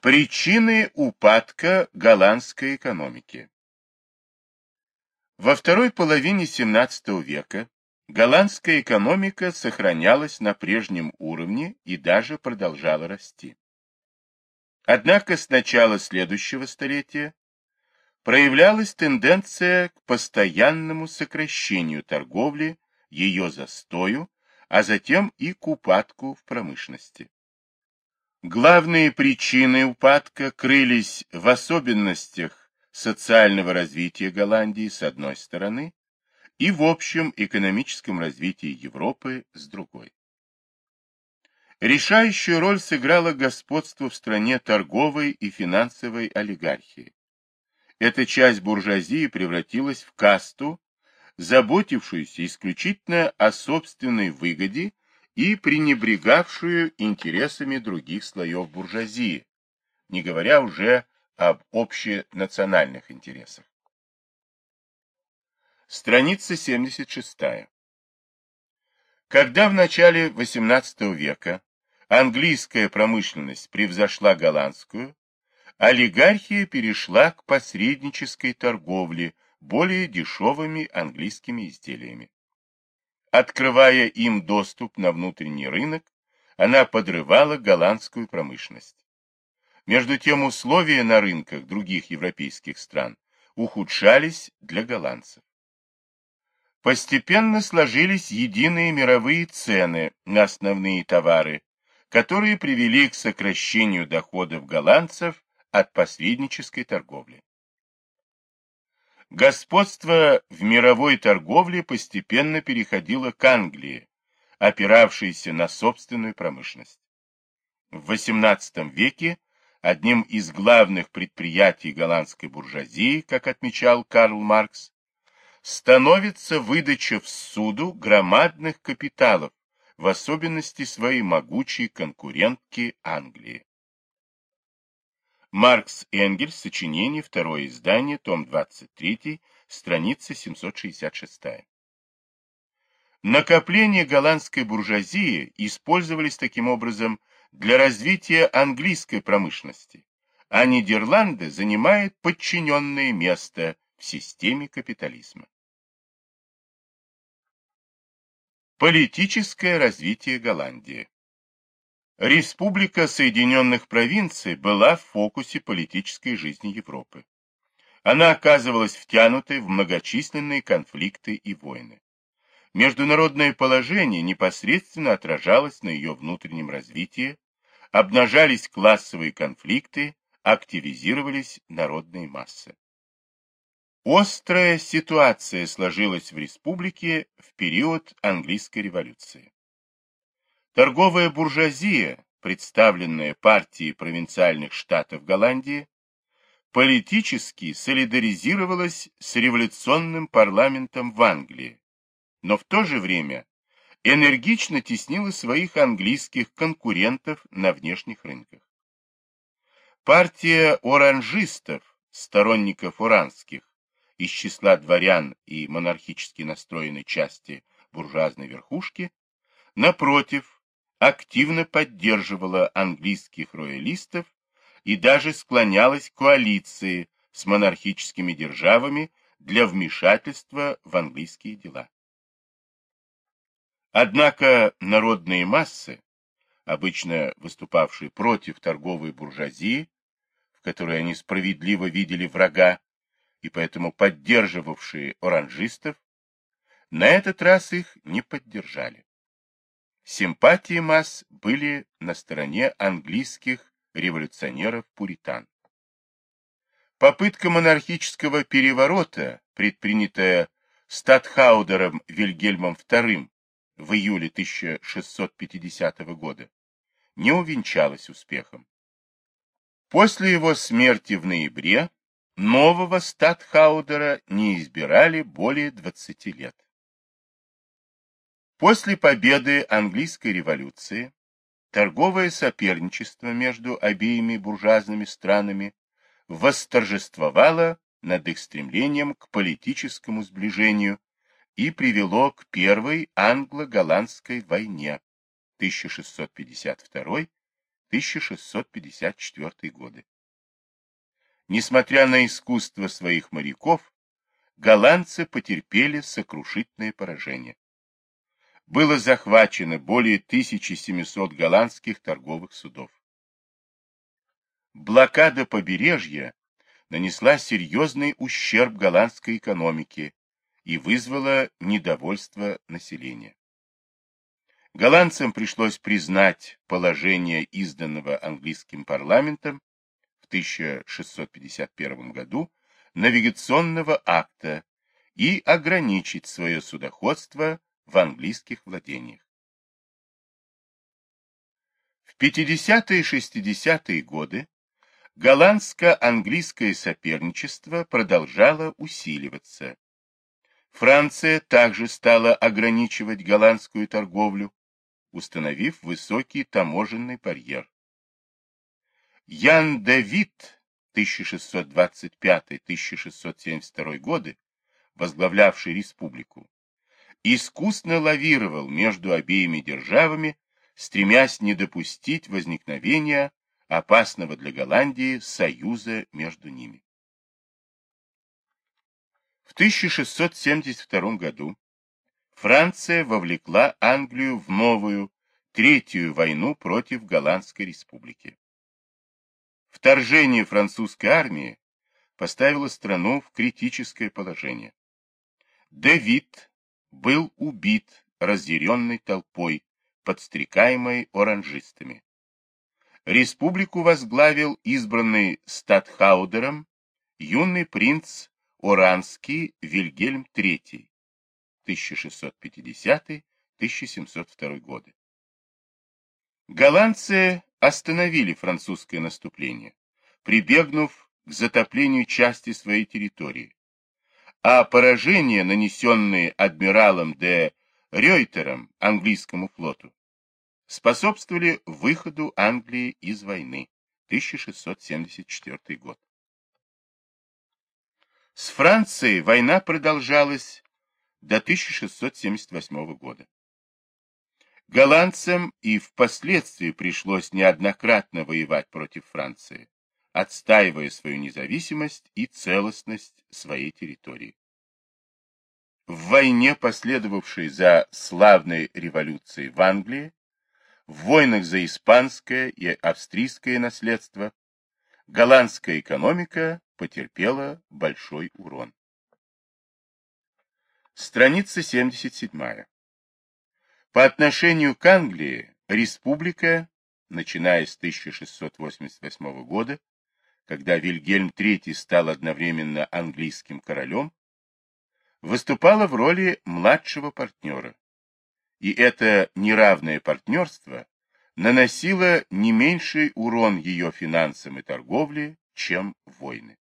Причины упадка голландской экономики Во второй половине XVII века голландская экономика сохранялась на прежнем уровне и даже продолжала расти. Однако с начала следующего столетия проявлялась тенденция к постоянному сокращению торговли, ее застою, а затем и к упадку в промышленности. Главные причины упадка крылись в особенностях социального развития Голландии с одной стороны и в общем экономическом развитии Европы с другой. Решающую роль сыграло господство в стране торговой и финансовой олигархии. Эта часть буржуазии превратилась в касту, заботившуюся исключительно о собственной выгоде и пренебрегавшую интересами других слоев буржуазии, не говоря уже об общенациональных интересах. Страница 76. Когда в начале XVIII века английская промышленность превзошла голландскую, олигархия перешла к посреднической торговле более дешевыми английскими изделиями. Открывая им доступ на внутренний рынок, она подрывала голландскую промышленность. Между тем условия на рынках других европейских стран ухудшались для голландцев. Постепенно сложились единые мировые цены на основные товары, которые привели к сокращению доходов голландцев от посреднической торговли. Господство в мировой торговле постепенно переходило к Англии, опиравшейся на собственную промышленность. В XVIII веке одним из главных предприятий голландской буржуазии, как отмечал Карл Маркс, становится выдача в суду громадных капиталов, в особенности своей могучей конкурентки Англии. Маркс Энгельс, сочинение, второе издание, том 23, страница 766. Накопления голландской буржуазии использовались таким образом для развития английской промышленности, а Нидерланды занимают подчиненное место в системе капитализма. Политическое развитие Голландии Республика Соединенных Провинций была в фокусе политической жизни Европы. Она оказывалась втянутой в многочисленные конфликты и войны. Международное положение непосредственно отражалось на ее внутреннем развитии, обнажались классовые конфликты, активизировались народные массы. Острая ситуация сложилась в республике в период английской революции. Торговая буржуазия, представленная партией провинциальных штатов Голландии, политически солидаризировалась с революционным парламентом в Англии, но в то же время энергично теснила своих английских конкурентов на внешних рынках. Партия оранжистов, сторонников уранских, из числа дворян и монархически настроенной части буржуазной верхушки, напротив, активно поддерживала английских роялистов и даже склонялась к коалиции с монархическими державами для вмешательства в английские дела. Однако народные массы, обычно выступавшие против торговой буржуазии, в которой они справедливо видели врага, и поэтому поддерживавшие оранжистов, на этот раз их не поддержали. Симпатии масс были на стороне английских революционеров-пуритан. Попытка монархического переворота, предпринятая статхаудером Вильгельмом II в июле 1650 года, не увенчалась успехом. После его смерти в ноябре нового статхаудера не избирали более 20 лет. После победы английской революции торговое соперничество между обеими буржуазными странами восторжествовало над их стремлением к политическому сближению и привело к Первой англо-голландской войне 1652-1654. 1654 годы. Несмотря на искусство своих моряков, голландцы потерпели сокрушительное поражение. Было захвачено более 1700 голландских торговых судов. Блокада побережья нанесла серьезный ущерб голландской экономике и вызвала недовольство населения. Голландцам пришлось признать положение изданного английским парламентом в 1651 году навигационного акта и ограничить свое судоходство в английских владениях. В 50-е и 60-е годы голландско-английское соперничество продолжало усиливаться. Франция также стала ограничивать голландскую торговлю, установив высокий таможенный барьер. Ян Давид 1625-1672 годы, возглавлявший республику, искусно лавировал между обеими державами, стремясь не допустить возникновения опасного для Голландии союза между ними. В 1672 году Франция вовлекла Англию в новую, третью войну против Голландской республики. Вторжение французской армии поставило страну в критическое положение. Давид был убит разъяренной толпой, подстрекаемой оранжистами. Республику возглавил избранный статхаудером юный принц Оранский Вильгельм III 1650-1702 годы. Голландцы остановили французское наступление, прибегнув к затоплению части своей территории, а поражения, нанесенные адмиралом де Рейтером английскому флоту, способствовали выходу Англии из войны 1674 год. С Францией война продолжалась до 1678 года. Голландцам и впоследствии пришлось неоднократно воевать против Франции, отстаивая свою независимость и целостность своей территории. В войне, последовавшей за славной революцией в Англии, в войнах за испанское и австрийское наследство, голландская экономика потерпела большой урон. Страница 77. По отношению к Англии республика, начиная с 1688 года, когда Вильгельм III стал одновременно английским королем, выступала в роли младшего партнера. И это неравное партнерство наносило не меньший урон ее финансам и торговле, чем войны.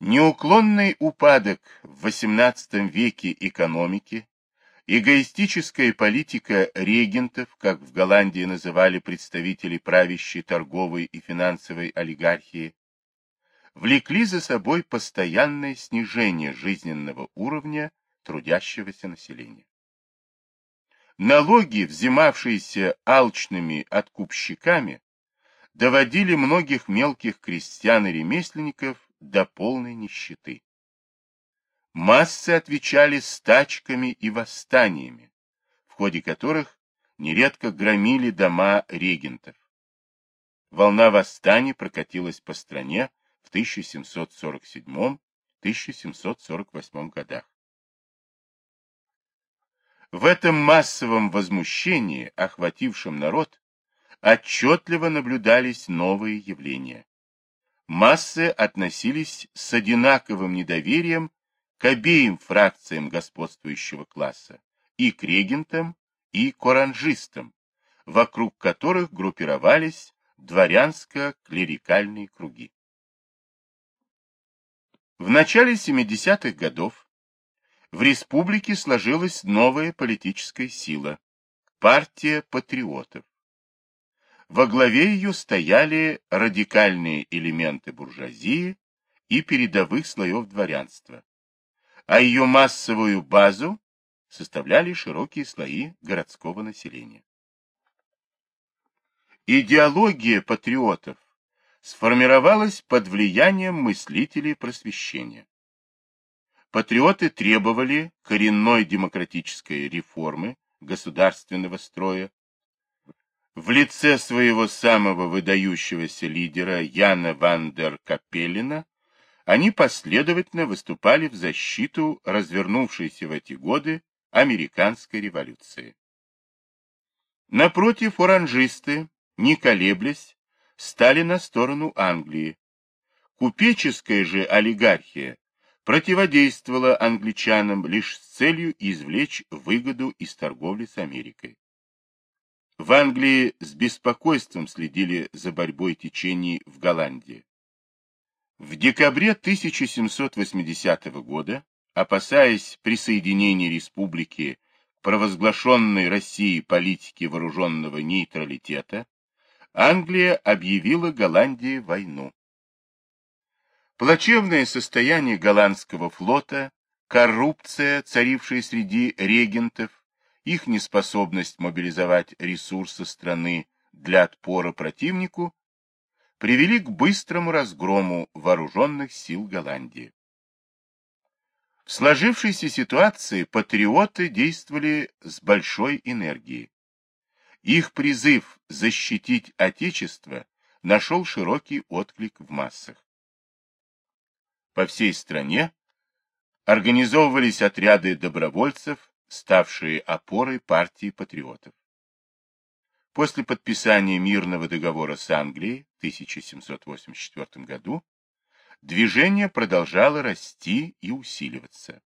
Неуклонный упадок в XVIII веке экономики Эгоистическая политика регентов, как в Голландии называли представителей правящей торговой и финансовой олигархии, влекли за собой постоянное снижение жизненного уровня трудящегося населения. Налоги, взимавшиеся алчными откупщиками, доводили многих мелких крестьян и ремесленников до полной нищеты. Массы отвечали стачками и восстаниями, в ходе которых нередко громили дома регентов. Волна восстаний прокатилась по стране в 1747-1748 годах. В этом массовом возмущении, охватившем народ, отчетливо наблюдались новые явления. Массы относились с одинаковым недоверием к обеим фракциям господствующего класса, и к регентам, и к оранжистам, вокруг которых группировались дворянско-клерикальные круги. В начале 70-х годов в республике сложилась новая политическая сила – партия патриотов. Во главе ее стояли радикальные элементы буржуазии и передовых слоев дворянства, а ее массовую базу составляли широкие слои городского населения. Идеология патриотов сформировалась под влиянием мыслителей просвещения. Патриоты требовали коренной демократической реформы государственного строя. В лице своего самого выдающегося лидера Яна ван дер Капеллина они последовательно выступали в защиту развернувшейся в эти годы американской революции. Напротив, оранжисты, не колеблясь, стали на сторону Англии. Купеческая же олигархия противодействовала англичанам лишь с целью извлечь выгоду из торговли с Америкой. В Англии с беспокойством следили за борьбой течений в Голландии. В декабре 1780 года, опасаясь присоединения республики к провозглашенной России политике вооруженного нейтралитета, Англия объявила Голландии войну. Плачевное состояние голландского флота, коррупция, царившая среди регентов, их неспособность мобилизовать ресурсы страны для отпора противнику привели к быстрому разгрому вооруженных сил Голландии. В сложившейся ситуации патриоты действовали с большой энергией. Их призыв защитить Отечество нашел широкий отклик в массах. По всей стране организовывались отряды добровольцев, ставшие опорой партии патриотов. После подписания мирного договора с Англией 1784 году движение продолжало расти и усиливаться.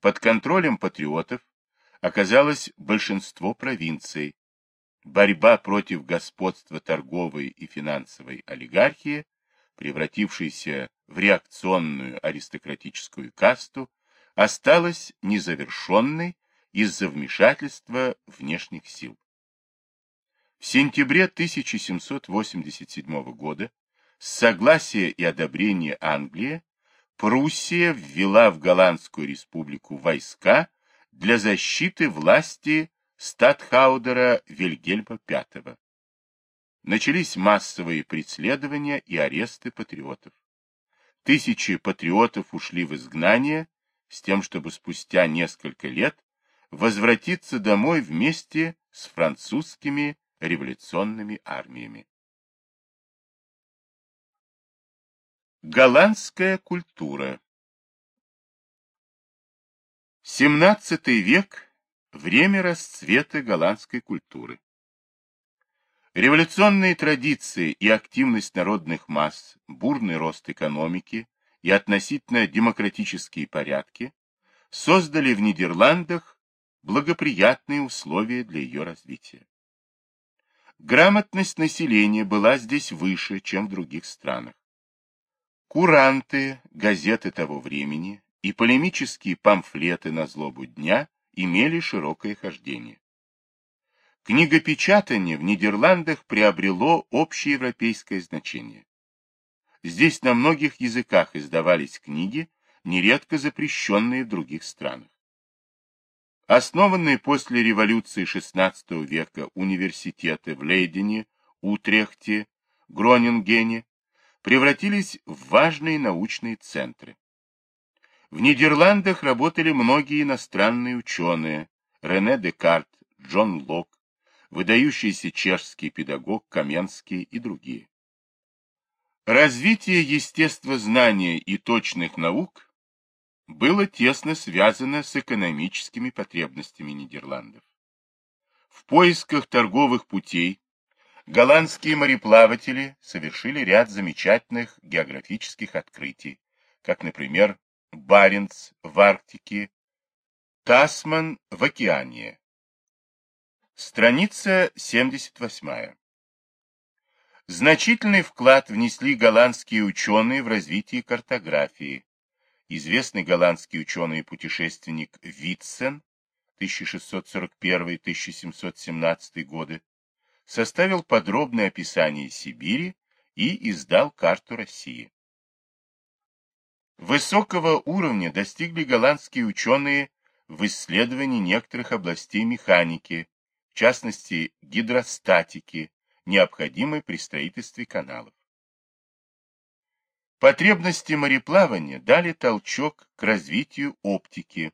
Под контролем патриотов оказалось большинство провинций. Борьба против господства торговой и финансовой олигархии, превратившейся в реакционную аристократическую касту, осталась незавершенной из-за вмешательства внешних сил. В сентябре 1787 года с согласия и одобрения Англии Пруссия ввела в Голландскую республику войска для защиты власти статхаудера Вильгельма V. Начались массовые преследования и аресты патриотов. Тысячи патриотов ушли в изгнание с тем, чтобы спустя несколько лет возвратиться домой вместе с французскими революционными армиями. Голландская культура XVII век – время расцвета голландской культуры. Революционные традиции и активность народных масс, бурный рост экономики и относительно демократические порядки создали в Нидерландах благоприятные условия для ее развития. Грамотность населения была здесь выше, чем в других странах. Куранты, газеты того времени, и полемические памфлеты на злобу дня имели широкое хождение. Книгопечатание в Нидерландах приобрело общеевропейское значение. Здесь на многих языках издавались книги, нередко запрещенные в других странах. Основанные после революции XVI века университеты в Лейдене, Утрехте, Гронингене превратились в важные научные центры. В Нидерландах работали многие иностранные ученые, Рене Декарт, Джон Лок, выдающийся чешский педагог Каменский и другие. Развитие естествознания и точных наук было тесно связано с экономическими потребностями Нидерландов. В поисках торговых путей голландские мореплаватели совершили ряд замечательных географических открытий, как, например, Баренц в Арктике, Тасман в океане. Страница 78. Значительный вклад внесли голландские ученые в развитие картографии. Известный голландский ученый и путешественник Витсен 1641-1717 годы составил подробное описание Сибири и издал карту России. Высокого уровня достигли голландские ученые в исследовании некоторых областей механики, в частности гидростатики, необходимой при строительстве каналов. Потребности мореплавания дали толчок к развитию оптики.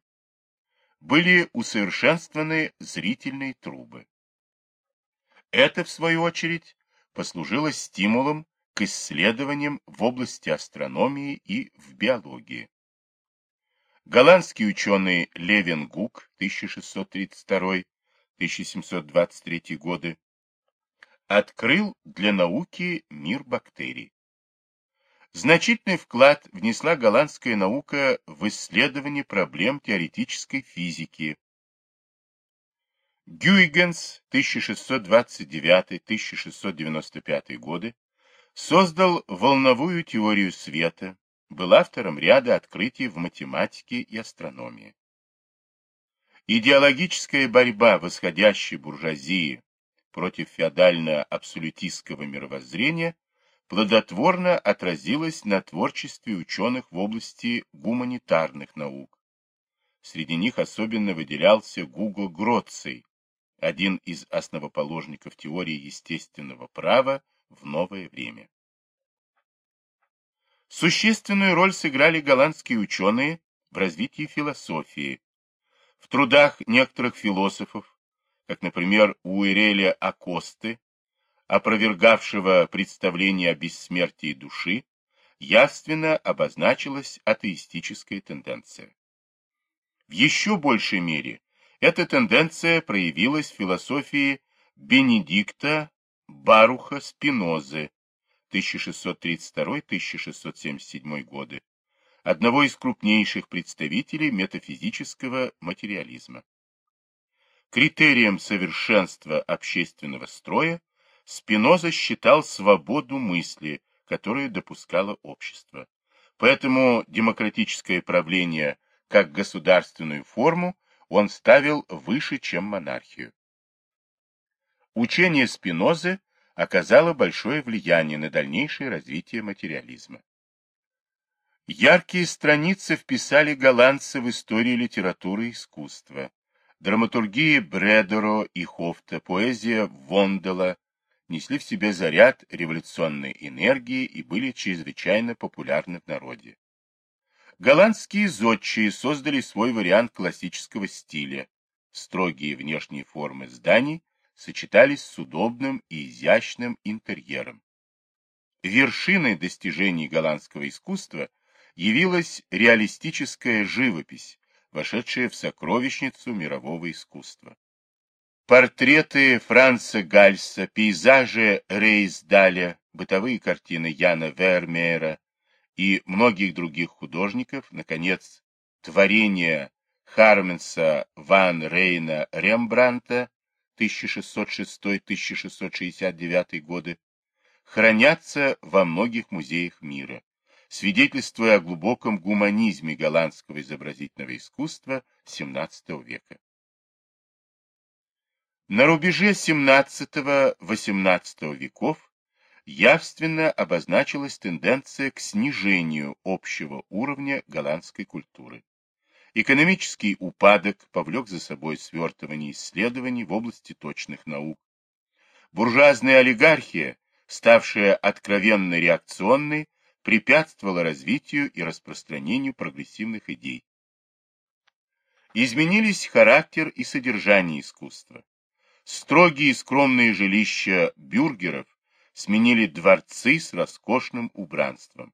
Были усовершенствованы зрительные трубы. Это, в свою очередь, послужило стимулом к исследованиям в области астрономии и в биологии. Голландский ученый Левин Гук 1632-1723 годы открыл для науки мир бактерий. Значительный вклад внесла голландская наука в исследование проблем теоретической физики. Гюйгенс 1629-1695 годы создал волновую теорию света, был автором ряда открытий в математике и астрономии. Идеологическая борьба восходящей буржуазии против феодально-абсолютистского мировоззрения плодотворно отразилась на творчестве ученых в области гуманитарных наук. Среди них особенно выделялся Гуго Гроций, один из основоположников теории естественного права в новое время. Существенную роль сыграли голландские ученые в развитии философии. В трудах некоторых философов как, например, у Иреля Акосты, опровергавшего представление о бессмертии души, явственно обозначилась атеистическая тенденция. В еще большей мере эта тенденция проявилась в философии Бенедикта Баруха Спинозы 1632-1677 годы, одного из крупнейших представителей метафизического материализма. Критерием совершенства общественного строя Спиноза считал свободу мысли, которую допускало общество. Поэтому демократическое правление как государственную форму он ставил выше, чем монархию. Учение Спинозы оказало большое влияние на дальнейшее развитие материализма. Яркие страницы вписали голландцы в историю литературы и искусства. Драматургия Бредеро и Хофта, поэзия Вондела несли в себе заряд революционной энергии и были чрезвычайно популярны в народе. Голландские зодчие создали свой вариант классического стиля. Строгие внешние формы зданий сочетались с удобным и изящным интерьером. Вершиной достижений голландского искусства явилась реалистическая живопись, вошедшие в сокровищницу мирового искусства. Портреты Франца Гальса, пейзажи Рейсдаля, бытовые картины Яна Вермеера и многих других художников, наконец, творения Харменса ван Рейна Рембранта 1606-1669 годы, хранятся во многих музеях мира свидетельствуя о глубоком гуманизме голландского изобразительного искусства XVII века. На рубеже XVII-XVIII веков явственно обозначилась тенденция к снижению общего уровня голландской культуры. Экономический упадок повлек за собой свертывание исследований в области точных наук. Буржуазная олигархия, ставшая откровенно реакционной, препятствовало развитию и распространению прогрессивных идей. Изменились характер и содержание искусства. Строгие и скромные жилища бюргеров сменили дворцы с роскошным убранством.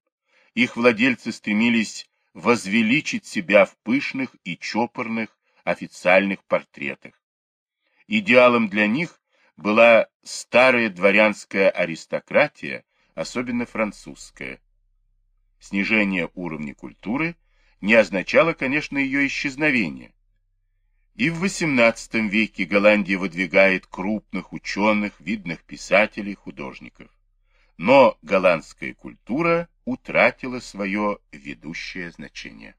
Их владельцы стремились возвеличить себя в пышных и чопорных официальных портретах. Идеалом для них была старая дворянская аристократия, особенно французская, снижение уровня культуры не означало, конечно, ее исчезновение. И в XVIII веке Голландия выдвигает крупных ученых, видных писателей, художников. Но голландская культура утратила свое ведущее значение.